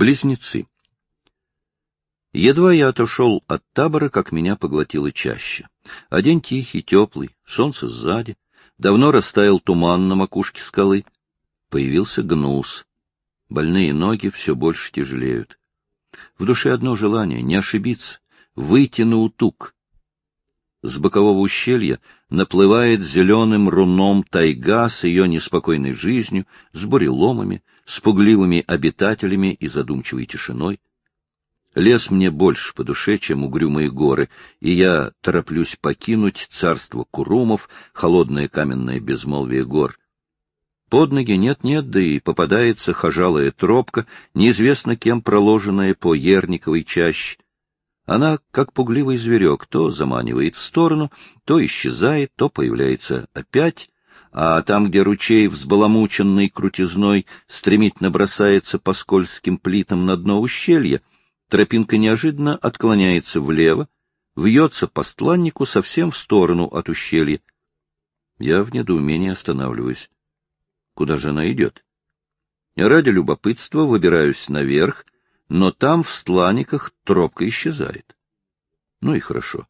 Близнецы. Едва я отошел от табора, как меня поглотило чаще. А день тихий, теплый, солнце сзади. Давно растаял туман на макушке скалы. Появился гнус. Больные ноги все больше тяжелеют. В душе одно желание — не ошибиться, выйти на утук. С бокового ущелья наплывает зеленым руном тайга с ее неспокойной жизнью, с буреломами, с пугливыми обитателями и задумчивой тишиной. Лес мне больше по душе, чем угрюмые горы, и я тороплюсь покинуть царство Курумов, холодное каменное безмолвие гор. Под ноги нет-нет, да и попадается хожалая тропка, неизвестно кем проложенная по Ерниковой чаще. Она, как пугливый зверек, то заманивает в сторону, то исчезает, то появляется опять, а там, где ручей, взбаламученный крутизной, стремительно бросается по скользким плитам на дно ущелья, тропинка неожиданно отклоняется влево, вьется по стланнику совсем в сторону от ущелья. Я в недоумении останавливаюсь. Куда же она идет? Ради любопытства выбираюсь наверх, но там в стланниках тропка исчезает. Ну и хорошо.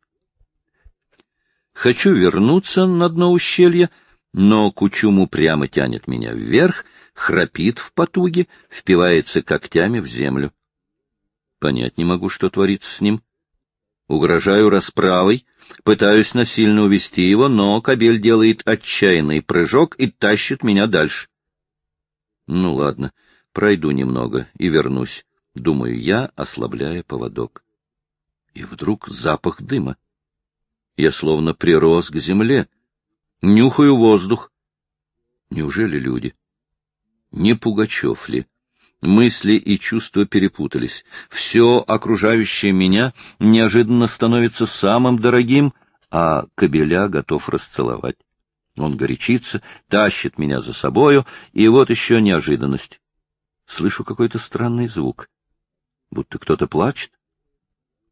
Хочу вернуться на дно ущелья, но Кучуму прямо тянет меня вверх, храпит в потуге, впивается когтями в землю. Понять не могу, что творится с ним. Угрожаю расправой, пытаюсь насильно увести его, но кобель делает отчаянный прыжок и тащит меня дальше. Ну ладно, пройду немного и вернусь, думаю я, ослабляя поводок. И вдруг запах дыма. Я словно прирос к земле. Нюхаю воздух. Неужели люди? Не Пугачев ли? Мысли и чувства перепутались. Все окружающее меня неожиданно становится самым дорогим, а кобеля готов расцеловать. Он горячится, тащит меня за собою, и вот еще неожиданность. Слышу какой-то странный звук. Будто кто-то плачет.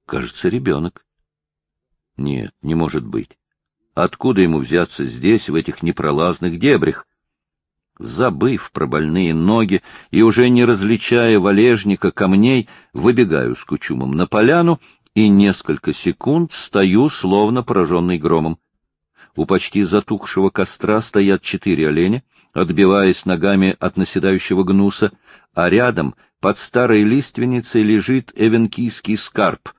Кажется, ребенок. Нет, не может быть. Откуда ему взяться здесь, в этих непролазных дебрях? Забыв про больные ноги и уже не различая валежника камней, выбегаю с кучумом на поляну и несколько секунд стою, словно пораженный громом. У почти затухшего костра стоят четыре оленя, отбиваясь ногами от наседающего гнуса, а рядом, под старой лиственницей, лежит эвенкийский скарб,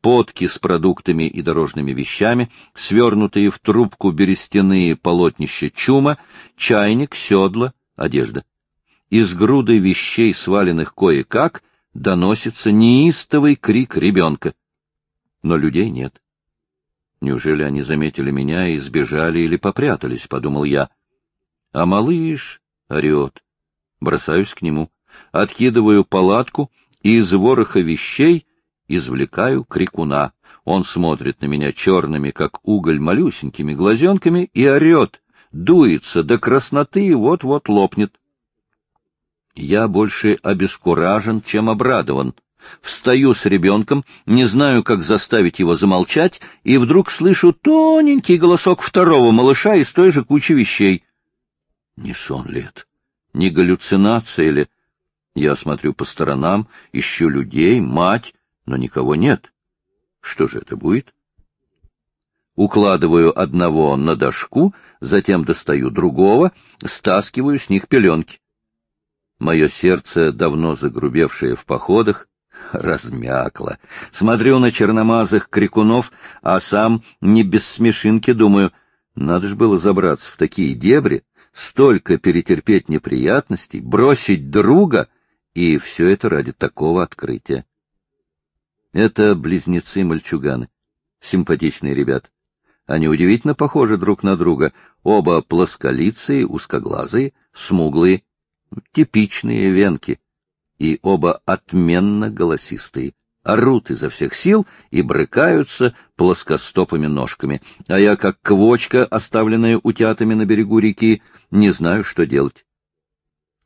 подки с продуктами и дорожными вещами, свернутые в трубку берестяные полотнища чума, чайник, седла, одежда. Из груды вещей, сваленных кое-как, доносится неистовый крик ребенка. Но людей нет. Неужели они заметили меня и сбежали или попрятались, — подумал я. А малыш орет. Бросаюсь к нему, откидываю палатку и из вороха вещей извлекаю крикуна. Он смотрит на меня черными, как уголь, малюсенькими глазенками и орет, дуется до красноты и вот-вот лопнет. Я больше обескуражен, чем обрадован. Встаю с ребенком, не знаю, как заставить его замолчать, и вдруг слышу тоненький голосок второго малыша из той же кучи вещей. Не сон ли это? Не галлюцинация ли? Я смотрю по сторонам, ищу людей, мать, но никого нет. Что же это будет? Укладываю одного на дошку, затем достаю другого, стаскиваю с них пеленки. Мое сердце, давно загрубевшее в походах, размякло. Смотрю на черномазых крикунов, а сам не без смешинки думаю, надо же было забраться в такие дебри, столько перетерпеть неприятностей, бросить друга, и все это ради такого открытия. Это близнецы-мальчуганы. Симпатичные ребят. Они удивительно похожи друг на друга. Оба плосколицые, узкоглазые, смуглые, типичные венки. И оба отменно голосистые. Орут изо всех сил и брыкаются плоскостопыми ножками. А я, как квочка, оставленная утятами на берегу реки, не знаю, что делать.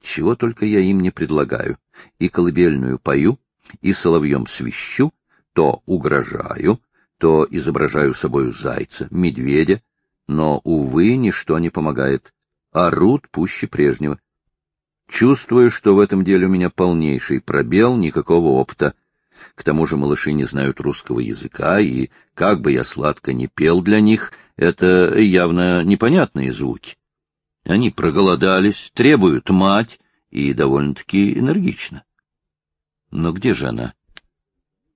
Чего только я им не предлагаю. И колыбельную пою, и соловьем свищу, то угрожаю, то изображаю собою зайца, медведя, но, увы, ничто не помогает. Орут пуще прежнего. Чувствую, что в этом деле у меня полнейший пробел, никакого опыта. К тому же малыши не знают русского языка, и, как бы я сладко не пел для них, это явно непонятные звуки. Они проголодались, требуют мать, и довольно-таки энергично. Но где же она?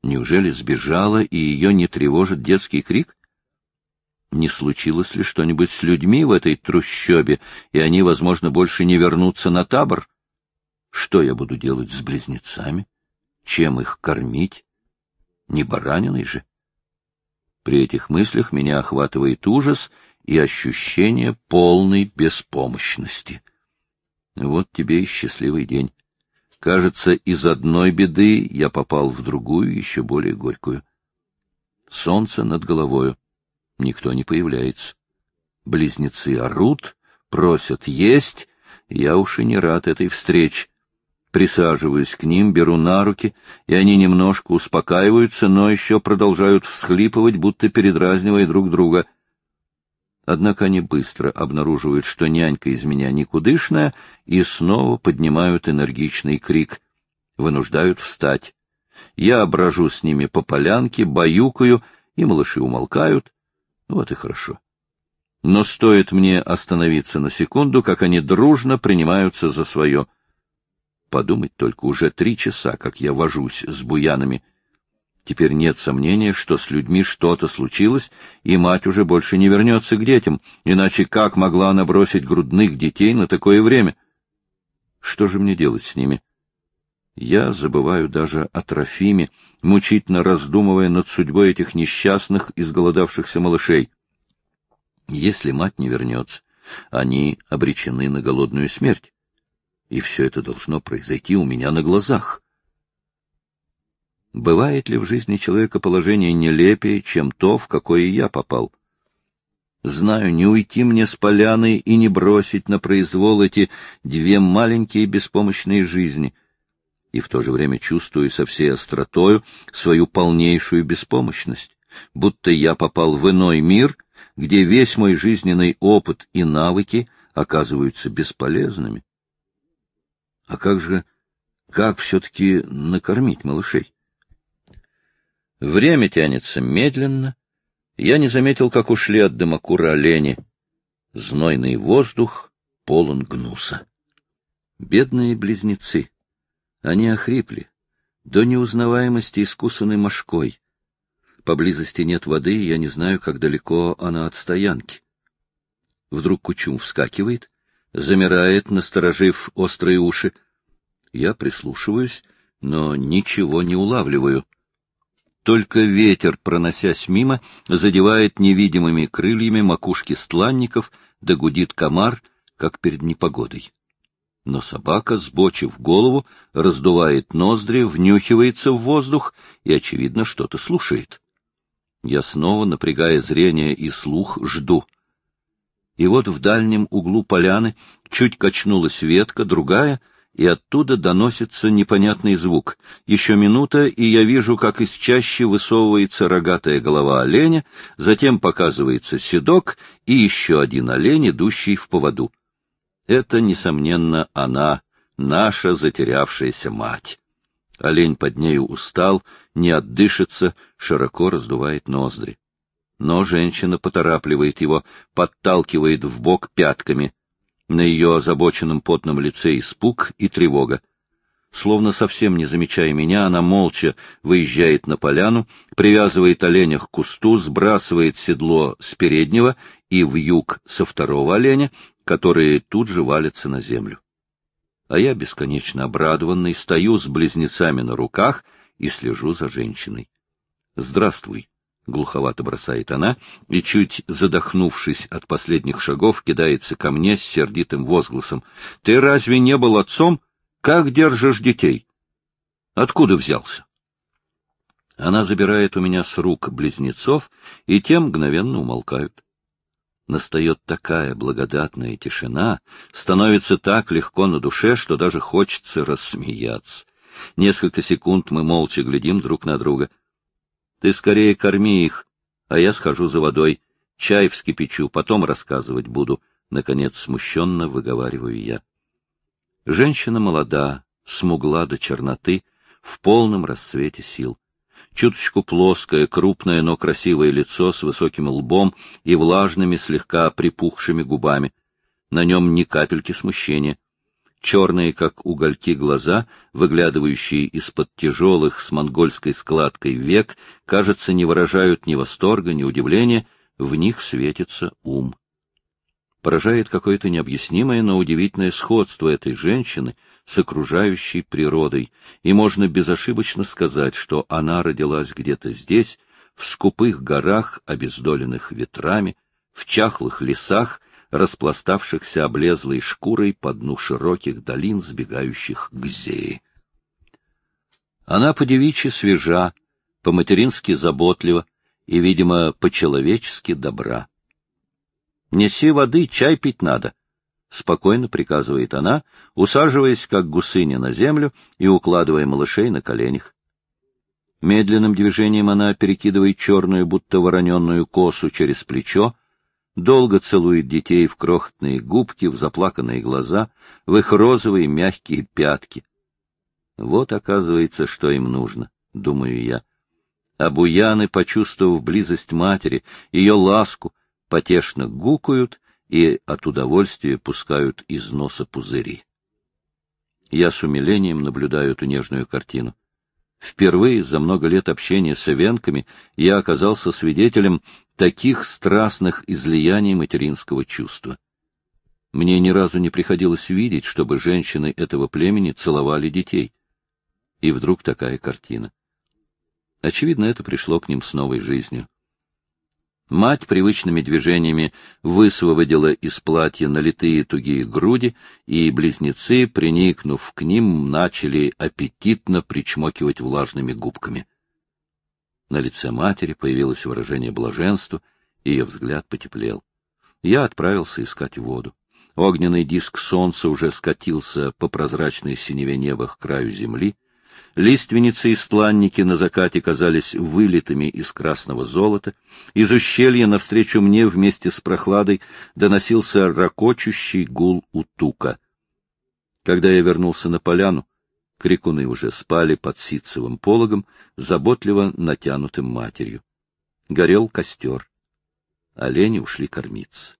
Неужели сбежала, и ее не тревожит детский крик? Не случилось ли что-нибудь с людьми в этой трущобе, и они, возможно, больше не вернутся на табор? Что я буду делать с близнецами? Чем их кормить? Не бараниной же? При этих мыслях меня охватывает ужас и ощущение полной беспомощности. Вот тебе и счастливый день. Кажется, из одной беды я попал в другую, еще более горькую. Солнце над головою. Никто не появляется. Близнецы орут, просят есть. Я уж и не рад этой встрече. Присаживаюсь к ним, беру на руки, и они немножко успокаиваются, но еще продолжают всхлипывать, будто передразнивая друг друга. Однако они быстро обнаруживают, что нянька из меня никудышная, и снова поднимают энергичный крик. Вынуждают встать. Я брожу с ними по полянке, баюкаю, и малыши умолкают. Вот и хорошо. Но стоит мне остановиться на секунду, как они дружно принимаются за свое. Подумать только, уже три часа, как я вожусь с буянами — Теперь нет сомнения, что с людьми что-то случилось, и мать уже больше не вернется к детям, иначе как могла она бросить грудных детей на такое время? Что же мне делать с ними? Я забываю даже о Трофиме, мучительно раздумывая над судьбой этих несчастных, изголодавшихся малышей. Если мать не вернется, они обречены на голодную смерть. И все это должно произойти у меня на глазах. Бывает ли в жизни человека положение нелепее, чем то, в какое я попал? Знаю, не уйти мне с поляны и не бросить на произвол эти две маленькие беспомощные жизни. И в то же время чувствую со всей остротою свою полнейшую беспомощность, будто я попал в иной мир, где весь мой жизненный опыт и навыки оказываются бесполезными. А как же, как все-таки накормить малышей? Время тянется медленно. Я не заметил, как ушли от дымокура олени. Знойный воздух полон гнуса. Бедные близнецы. Они охрипли, до неузнаваемости искусанной мошкой. Поблизости нет воды, я не знаю, как далеко она от стоянки. Вдруг Кучум вскакивает, замирает, насторожив острые уши. Я прислушиваюсь, но ничего не улавливаю. Только ветер, проносясь мимо, задевает невидимыми крыльями макушки стланников, да гудит комар, как перед непогодой. Но собака, сбочив голову, раздувает ноздри, внюхивается в воздух и, очевидно, что-то слушает. Я снова, напрягая зрение и слух, жду. И вот в дальнем углу поляны чуть качнулась ветка, другая — и оттуда доносится непонятный звук. Еще минута, и я вижу, как из чащи высовывается рогатая голова оленя, затем показывается седок и еще один олень, идущий в поводу. Это, несомненно, она, наша затерявшаяся мать. Олень под нею устал, не отдышится, широко раздувает ноздри. Но женщина поторапливает его, подталкивает в бок пятками — на ее озабоченном потном лице испуг и тревога. Словно совсем не замечая меня, она молча выезжает на поляну, привязывает оленя к кусту, сбрасывает седло с переднего и в юг со второго оленя, которые тут же валятся на землю. А я, бесконечно обрадованный, стою с близнецами на руках и слежу за женщиной. — Здравствуй, — глуховато бросает она, и, чуть задохнувшись от последних шагов, кидается ко мне с сердитым возгласом. — Ты разве не был отцом? Как держишь детей? Откуда взялся? Она забирает у меня с рук близнецов, и те мгновенно умолкают. Настает такая благодатная тишина, становится так легко на душе, что даже хочется рассмеяться. Несколько секунд мы молча глядим друг на друга — ты скорее корми их, а я схожу за водой, чай вскипячу, потом рассказывать буду. Наконец смущенно выговариваю я. Женщина молода, смугла до черноты, в полном расцвете сил. Чуточку плоское, крупное, но красивое лицо с высоким лбом и влажными, слегка припухшими губами. На нем ни капельки смущения. Черные, как угольки, глаза, выглядывающие из-под тяжелых с монгольской складкой век, кажется, не выражают ни восторга, ни удивления, в них светится ум. Поражает какое-то необъяснимое, но удивительное сходство этой женщины с окружающей природой, и можно безошибочно сказать, что она родилась где-то здесь, в скупых горах, обездоленных ветрами, в чахлых лесах, распластавшихся облезлой шкурой по дну широких долин, сбегающих к Зее. Она по-девичьи свежа, по-матерински заботлива и, видимо, по-человечески добра. «Неси воды, чай пить надо», — спокойно приказывает она, усаживаясь, как гусыня, на землю и укладывая малышей на коленях. Медленным движением она перекидывает черную, будто вороненную косу через плечо, долго целует детей в крохотные губки, в заплаканные глаза, в их розовые мягкие пятки. Вот, оказывается, что им нужно, думаю я. А буяны, почувствовав близость матери, ее ласку, потешно гукают и от удовольствия пускают из носа пузыри. Я с умилением наблюдаю эту нежную картину. Впервые за много лет общения с эвенками я оказался свидетелем таких страстных излияний материнского чувства. Мне ни разу не приходилось видеть, чтобы женщины этого племени целовали детей. И вдруг такая картина. Очевидно, это пришло к ним с новой жизнью. Мать привычными движениями высвободила из платья налитые тугие груди, и близнецы, приникнув к ним, начали аппетитно причмокивать влажными губками. На лице матери появилось выражение блаженства, и ее взгляд потеплел. Я отправился искать воду. Огненный диск солнца уже скатился по прозрачной синеве неба к краю земли, Лиственницы и стланники на закате казались вылитыми из красного золота. Из ущелья навстречу мне вместе с прохладой доносился ракочущий гул утука. Когда я вернулся на поляну, крикуны уже спали под ситцевым пологом, заботливо натянутым матерью. Горел костер. Олени ушли кормиться.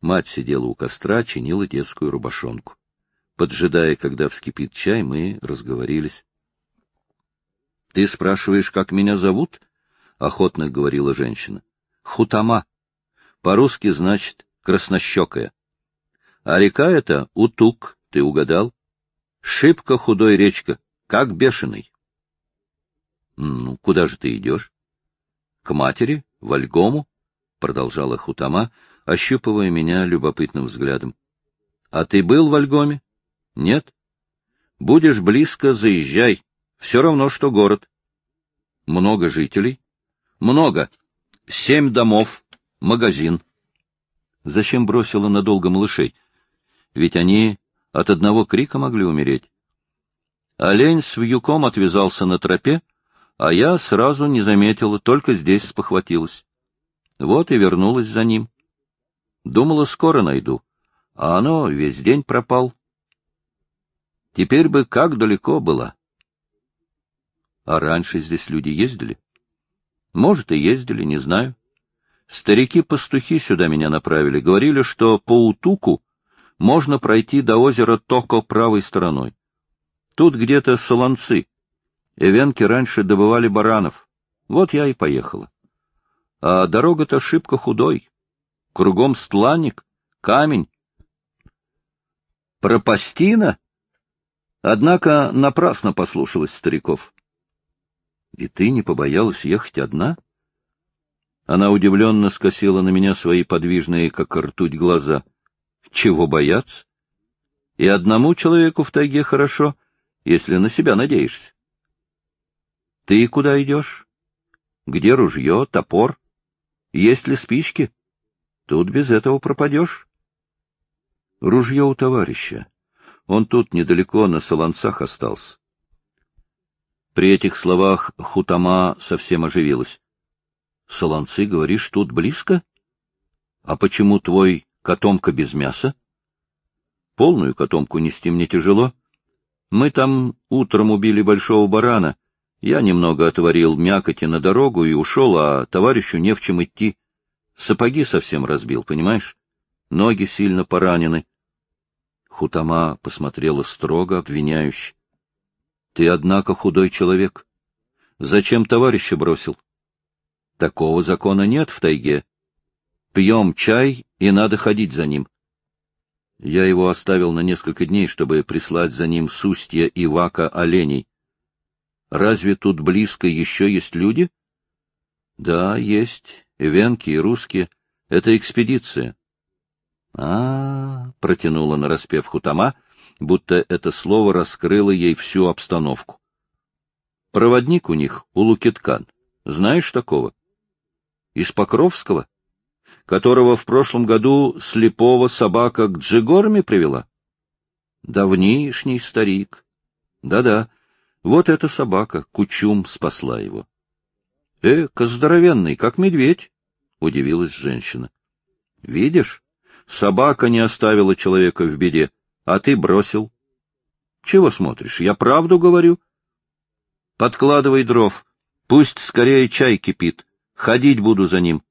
Мать сидела у костра, чинила детскую рубашонку. Поджидая, когда вскипит чай, мы разговорились. — Ты спрашиваешь, как меня зовут? — охотно говорила женщина. — Хутама. По-русски значит краснощекая. А река эта Утук, ты угадал? Шибко худой речка, как бешеный. — Ну, куда же ты идешь? — К матери, в Альгому, — продолжала Хутама, ощупывая меня любопытным взглядом. — А ты был в Альгоме? — Нет. — Будешь близко, заезжай. Все равно, что город. Много жителей? Много. Семь домов, магазин. Зачем бросила надолго малышей? Ведь они от одного крика могли умереть. Олень с вьюком отвязался на тропе, а я сразу не заметила, только здесь спохватилась. Вот и вернулась за ним. Думала, скоро найду, а оно весь день пропал. Теперь бы как далеко было. А раньше здесь люди ездили? Может, и ездили, не знаю. Старики-пастухи сюда меня направили, говорили, что по Утуку можно пройти до озера Токо правой стороной. Тут где-то солонцы. Эвенки раньше добывали баранов. Вот я и поехала. А дорога-то шибко худой. Кругом стланник, камень. Пропастина? Однако напрасно послушалась стариков. И ты не побоялась ехать одна? Она удивленно скосила на меня свои подвижные, как ртуть, глаза. Чего бояться? И одному человеку в тайге хорошо, если на себя надеешься. Ты куда идешь? Где ружье, топор? Есть ли спички? Тут без этого пропадешь. Ружье у товарища. Он тут недалеко на солонцах остался. При этих словах Хутама совсем оживилась. — Солонцы, говоришь, тут близко? А почему твой котомка без мяса? Полную котомку нести мне тяжело. Мы там утром убили большого барана. Я немного отварил мякоти на дорогу и ушел, а товарищу не в чем идти. Сапоги совсем разбил, понимаешь? Ноги сильно поранены. Хутама посмотрела строго, обвиняюще. — Ты, однако, худой человек. Зачем товарища бросил? Такого закона нет в тайге. Пьем чай, и надо ходить за ним. Я его оставил на несколько дней, чтобы прислать за ним с устья и вака оленей. Разве тут близко еще есть люди? Да, есть. Эвенки и русские. Это экспедиция. А, -а, -а протянула нараспев Хутама, будто это слово раскрыло ей всю обстановку. Проводник у них у Лукиткан. Знаешь такого? Из Покровского? Которого в прошлом году слепого собака к Джигорме привела? Давнишний старик. Да-да, вот эта собака, Кучум, спасла его. — Эка, здоровенный, как медведь, — удивилась женщина. — Видишь, собака не оставила человека в беде, а ты бросил. — Чего смотришь? Я правду говорю. — Подкладывай дров, пусть скорее чай кипит, ходить буду за ним.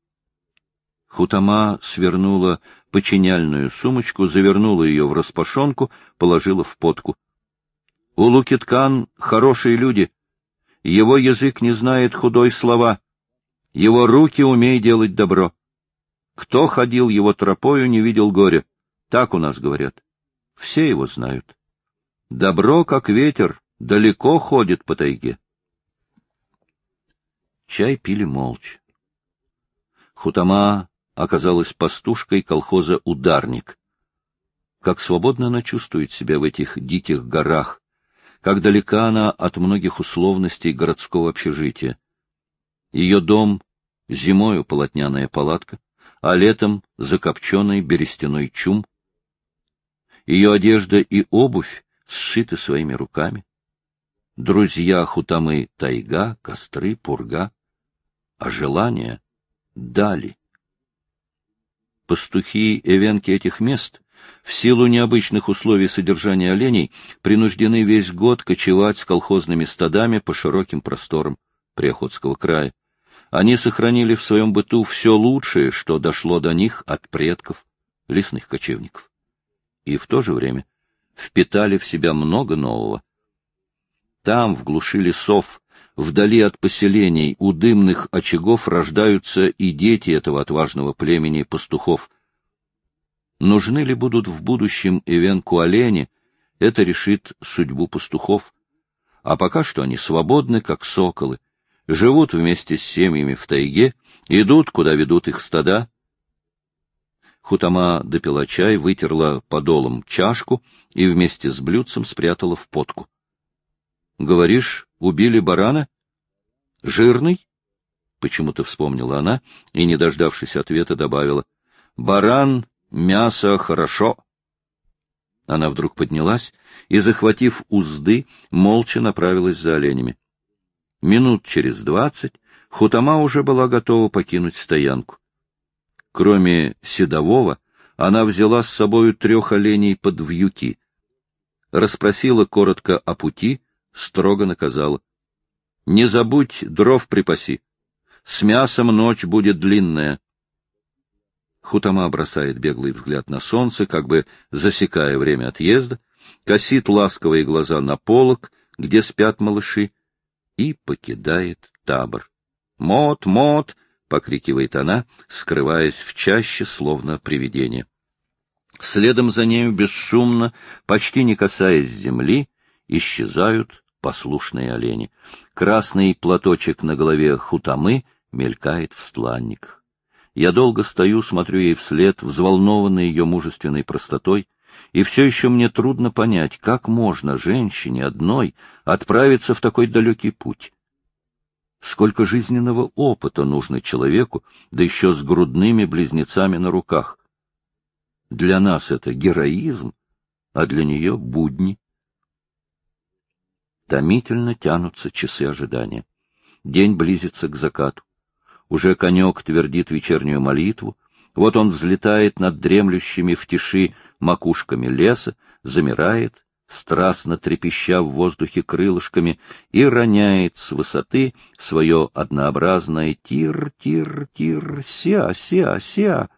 Хутама свернула починяльную сумочку, завернула ее в распашонку, положила в подку. — У Лукиткан хорошие люди, его язык не знает худой слова. Его руки умей делать добро. Кто ходил его тропою, не видел горя. Так у нас говорят. Все его знают. Добро, как ветер, далеко ходит по тайге. Чай пили молча. Хутама оказалась пастушкой колхоза «Ударник». Как свободно она чувствует себя в этих диких горах, как далека она от многих условностей городского общежития. Ее дом — зимою полотняная палатка, а летом — закопченный берестяной чум. Ее одежда и обувь сшиты своими руками. Друзья хутамы — тайга, костры, пурга, а желания — дали. Пастухи эвенки этих мест в силу необычных условий содержания оленей принуждены весь год кочевать с колхозными стадами по широким просторам Приохотского края. Они сохранили в своем быту все лучшее, что дошло до них от предков, лесных кочевников. И в то же время впитали в себя много нового. Там, в глуши лесов, вдали от поселений, у дымных очагов рождаются и дети этого отважного племени пастухов, Нужны ли будут в будущем Ивенку олени, это решит судьбу пастухов. А пока что они свободны, как соколы, живут вместе с семьями в тайге, идут, куда ведут их стада. Хутама допила чай, вытерла подолом чашку и вместе с блюдцем спрятала в подку. — Говоришь, убили барана? — Жирный? — почему-то вспомнила она и, не дождавшись ответа, добавила. — Баран Мясо хорошо. Она вдруг поднялась и, захватив узды, молча направилась за оленями. Минут через двадцать Хутама уже была готова покинуть стоянку. Кроме седового, она взяла с собою трех оленей под вьюки. Расспросила коротко о пути, строго наказала. — Не забудь дров припаси. С мясом ночь будет длинная. Хутама бросает беглый взгляд на солнце, как бы засекая время отъезда, косит ласковые глаза на полок, где спят малыши, и покидает табор. «Мот, мот!» — покрикивает она, скрываясь в чаще, словно привидение. Следом за нею бесшумно, почти не касаясь земли, исчезают послушные олени. Красный платочек на голове хутамы мелькает в стланниках. Я долго стою, смотрю ей вслед, взволнованный ее мужественной простотой, и все еще мне трудно понять, как можно женщине одной отправиться в такой далекий путь. Сколько жизненного опыта нужно человеку, да еще с грудными близнецами на руках. Для нас это героизм, а для нее будни. Томительно тянутся часы ожидания. День близится к закату. Уже конек твердит вечернюю молитву, вот он взлетает над дремлющими в тиши макушками леса, замирает, страстно трепеща в воздухе крылышками, и роняет с высоты свое однообразное тир-тир-тир, ся-ся-ся.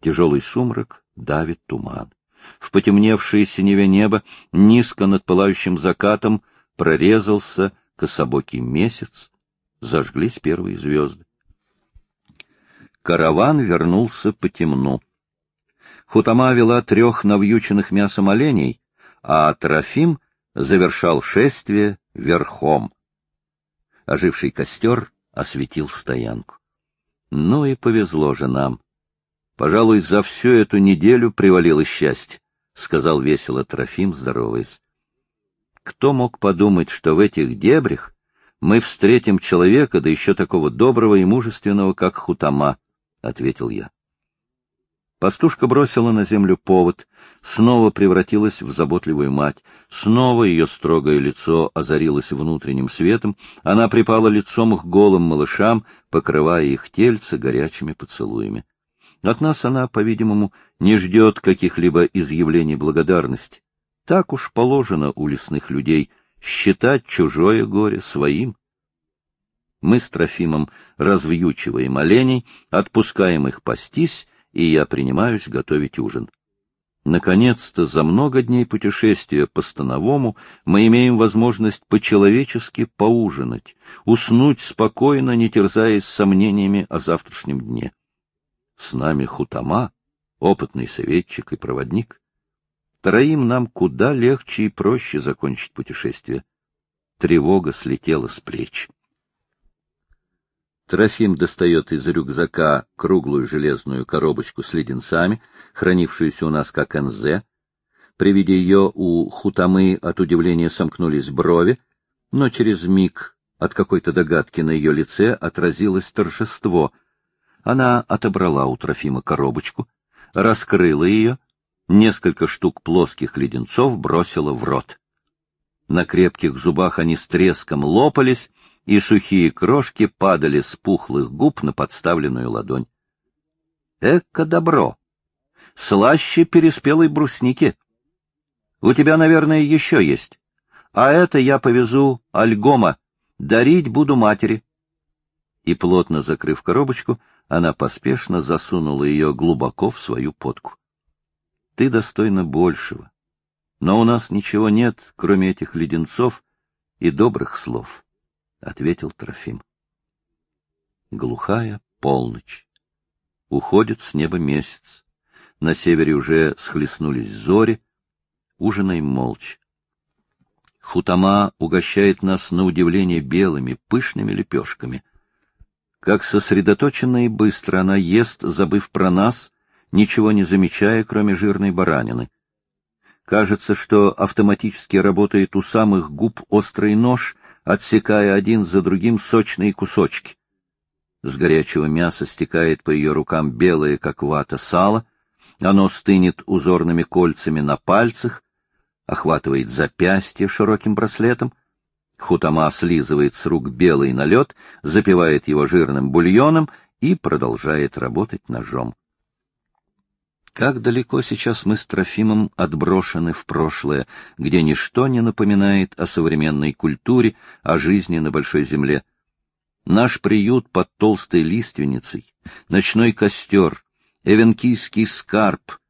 Тяжелый сумрак давит туман. В потемневшее синеве небо, низко над пылающим закатом, прорезался кособокий месяц, зажглись первые звезды. Караван вернулся по темну. Хутама вела трех навьюченных мясом оленей, а Трофим завершал шествие верхом. Оживший костер осветил стоянку. Ну и повезло же нам. Пожалуй, за всю эту неделю привалило счастье, — сказал весело Трофим, здороваясь. Кто мог подумать, что в этих дебрях мы встретим человека, да еще такого доброго и мужественного, как Хутама, — ответил я. Пастушка бросила на землю повод, снова превратилась в заботливую мать, снова ее строгое лицо озарилось внутренним светом, она припала лицом к голым малышам, покрывая их тельце горячими поцелуями. От нас она, по-видимому, не ждет каких-либо изъявлений благодарности. Так уж положено у лесных людей считать чужое горе своим. Мы с Трофимом развьючиваем оленей, отпускаем их пастись, и я принимаюсь готовить ужин. Наконец-то за много дней путешествия по Становому мы имеем возможность по-человечески поужинать, уснуть спокойно, не терзаясь сомнениями о завтрашнем дне. С нами Хутама, опытный советчик и проводник. Троим нам куда легче и проще закончить путешествие. Тревога слетела с плеч. Трофим достает из рюкзака круглую железную коробочку с леденцами, хранившуюся у нас как НЗ. При виде ее у Хутамы от удивления сомкнулись брови, но через миг от какой-то догадки на ее лице отразилось торжество. Она отобрала у Трофима коробочку, раскрыла ее, несколько штук плоских леденцов бросила в рот. На крепких зубах они с треском лопались, и сухие крошки падали с пухлых губ на подставленную ладонь. Эко добро! Слаще переспелой брусники. У тебя, наверное, еще есть. А это я повезу альгома. Дарить буду матери. И, плотно закрыв коробочку, она поспешно засунула ее глубоко в свою подку. Ты достойна большего. Но у нас ничего нет, кроме этих леденцов и добрых слов ответил Трофим. Глухая полночь. Уходит с неба месяц. На севере уже схлестнулись зори. Ужинаем молча. Хутама угощает нас на удивление белыми, пышными лепешками. Как сосредоточенно и быстро она ест, забыв про нас, ничего не замечая, кроме жирной баранины. Кажется, что автоматически работает у самых губ острый нож, отсекая один за другим сочные кусочки. С горячего мяса стекает по ее рукам белое, как вата, сало, оно стынет узорными кольцами на пальцах, охватывает запястье широким браслетом, Хутама слизывает с рук белый налет, запивает его жирным бульоном и продолжает работать ножом. Как далеко сейчас мы с Трофимом отброшены в прошлое, где ничто не напоминает о современной культуре, о жизни на большой земле. Наш приют под толстой лиственницей, ночной костер, эвенкийский скарб,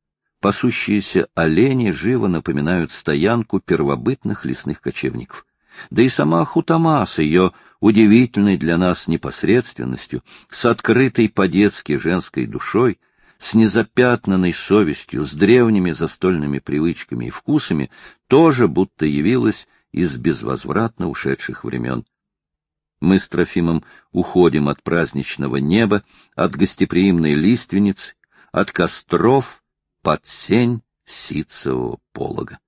пасущиеся олени живо напоминают стоянку первобытных лесных кочевников. Да и сама Хутама с ее удивительной для нас непосредственностью, с открытой по-детски женской душой — с незапятнанной совестью, с древними застольными привычками и вкусами, тоже будто явилась из безвозвратно ушедших времен. Мы с Трофимом уходим от праздничного неба, от гостеприимной лиственницы, от костров под сень ситцевого полога.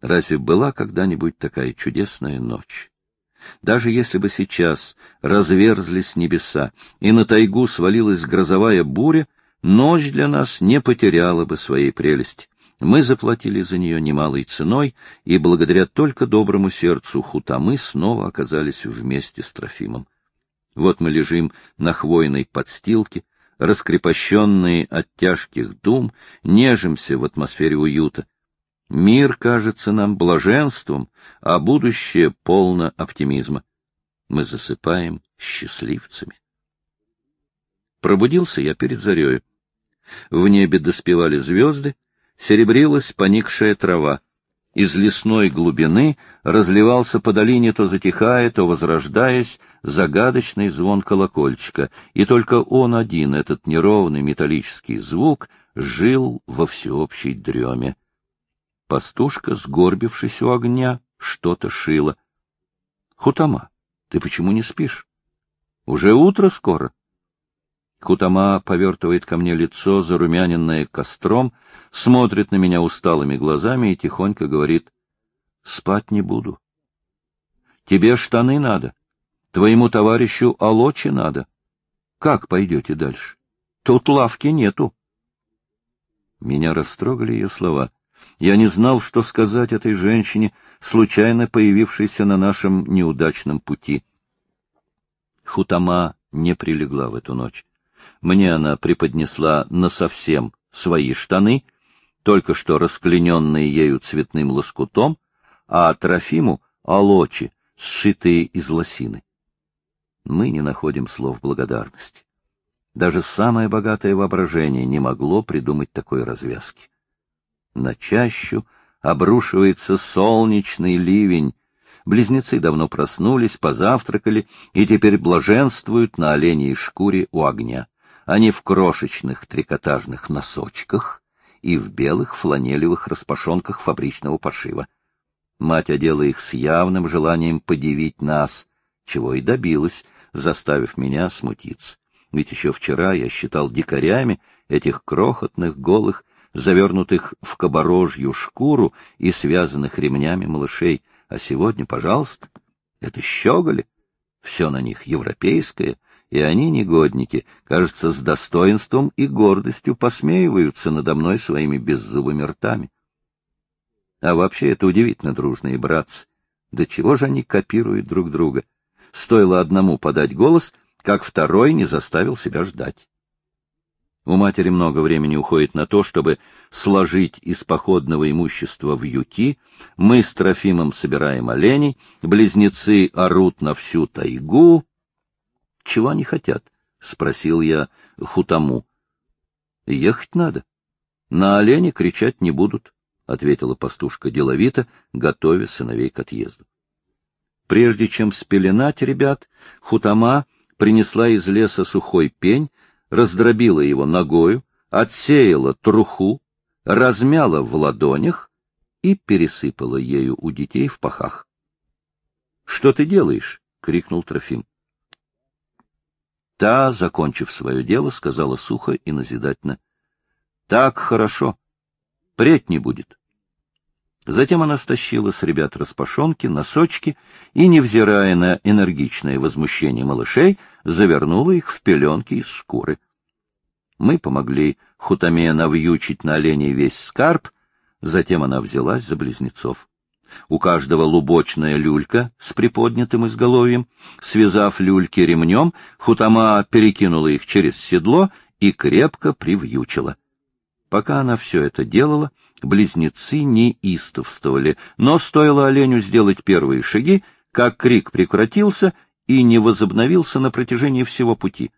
Разве была когда-нибудь такая чудесная ночь? Даже если бы сейчас разверзлись небеса, и на тайгу свалилась грозовая буря, ночь для нас не потеряла бы своей прелести. Мы заплатили за нее немалой ценой, и благодаря только доброму сердцу Хутамы снова оказались вместе с Трофимом. Вот мы лежим на хвойной подстилке, раскрепощенные от тяжких дум, нежимся в атмосфере уюта. Мир кажется нам блаженством, а будущее полно оптимизма. Мы засыпаем счастливцами. Пробудился я перед зарею. В небе доспевали звезды, серебрилась поникшая трава. Из лесной глубины разливался по долине, то затихая, то возрождаясь, загадочный звон колокольчика, и только он один, этот неровный металлический звук, жил во всеобщей дреме. Пастушка, сгорбившись у огня, что-то шила. — Хутама, ты почему не спишь? Уже утро скоро. Хутама повертывает ко мне лицо, зарумяненное костром, смотрит на меня усталыми глазами и тихонько говорит, — Спать не буду. Тебе штаны надо. Твоему товарищу Алочи надо. Как пойдете дальше? Тут лавки нету. Меня растрогали ее слова. Я не знал, что сказать этой женщине, случайно появившейся на нашем неудачном пути. Хутама не прилегла в эту ночь. Мне она преподнесла насовсем свои штаны, только что расклененные ею цветным лоскутом, а Трофиму — алочи, сшитые из лосины. Мы не находим слов благодарности. Даже самое богатое воображение не могло придумать такой развязки. На чащу обрушивается солнечный ливень. Близнецы давно проснулись, позавтракали и теперь блаженствуют на оленей шкуре у огня. Они в крошечных трикотажных носочках и в белых фланелевых распашонках фабричного пошива. Мать одела их с явным желанием подивить нас, чего и добилась, заставив меня смутиться. Ведь еще вчера я считал дикарями этих крохотных, голых, завернутых в кабарожью шкуру и связанных ремнями малышей, а сегодня, пожалуйста, это щеголи, все на них европейское, и они, негодники, кажется, с достоинством и гордостью посмеиваются надо мной своими беззубыми ртами. А вообще это удивительно, дружные братцы. До чего же они копируют друг друга? Стоило одному подать голос, как второй не заставил себя ждать. У матери много времени уходит на то, чтобы сложить из походного имущества в юки, мы с Трофимом собираем оленей, близнецы орут на всю тайгу. — Чего они хотят? — спросил я Хутаму. — Ехать надо. На олене кричать не будут, — ответила пастушка деловито, готовя сыновей к отъезду. Прежде чем спеленать ребят, Хутама принесла из леса сухой пень, раздробила его ногою, отсеяла труху, размяла в ладонях и пересыпала ею у детей в пахах. — Что ты делаешь? — крикнул Трофим. Та, закончив свое дело, сказала сухо и назидательно. — Так хорошо. Преть не будет. Затем она стащила с ребят распашонки, носочки и, невзирая на энергичное возмущение малышей, завернула их в пеленки из шкуры. Мы помогли Хутаме навьючить на оленей весь скарб, затем она взялась за близнецов. У каждого лубочная люлька с приподнятым изголовьем. Связав люльки ремнем, Хутама перекинула их через седло и крепко привьючила. Пока она все это делала, близнецы неистовствовали, но стоило оленю сделать первые шаги, как крик прекратился и не возобновился на протяжении всего пути.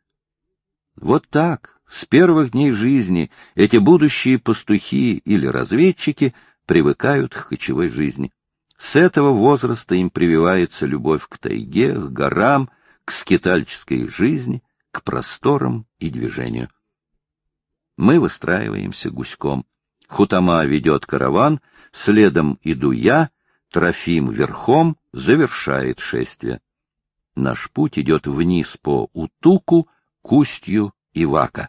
Вот так, с первых дней жизни, эти будущие пастухи или разведчики привыкают к кочевой жизни. С этого возраста им прививается любовь к тайге, к горам, к скитальческой жизни, к просторам и движению. Мы выстраиваемся гуськом. Хутама ведет караван, следом иду я, Трофим верхом завершает шествие. Наш путь идет вниз по Утуку к устью Ивака.